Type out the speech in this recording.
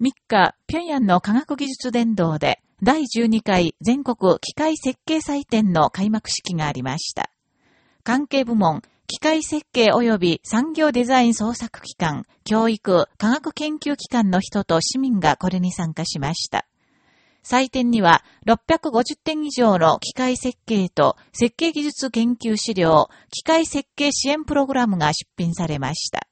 3日、平壌の科学技術伝道で第12回全国機械設計祭典の開幕式がありました。関係部門、機械設計及び産業デザイン創作機関、教育、科学研究機関の人と市民がこれに参加しました。祭典には650点以上の機械設計と設計技術研究資料、機械設計支援プログラムが出品されました。